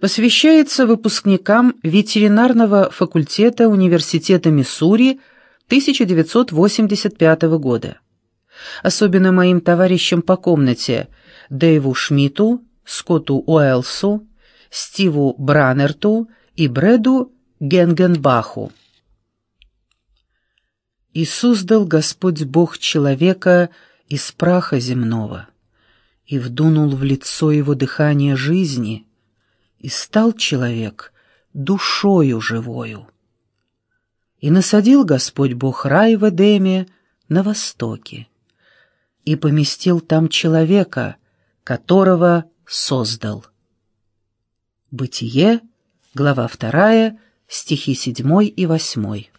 посвящается выпускникам ветеринарного факультета Университета Миссури 1985 года. Особенно моим товарищам по комнате Дэйву Шмидту, Скотту Уэлсу, Стиву Браннерту и Брэду Генгенбаху. «И создал Господь Бог человека из праха земного, и вдунул в лицо его дыхание жизни» и стал человек душою живою. И насадил Господь Бог рай в Эдеме на востоке, и поместил там человека, которого создал. Бытие, глава вторая, стихи седьмой и восьмой.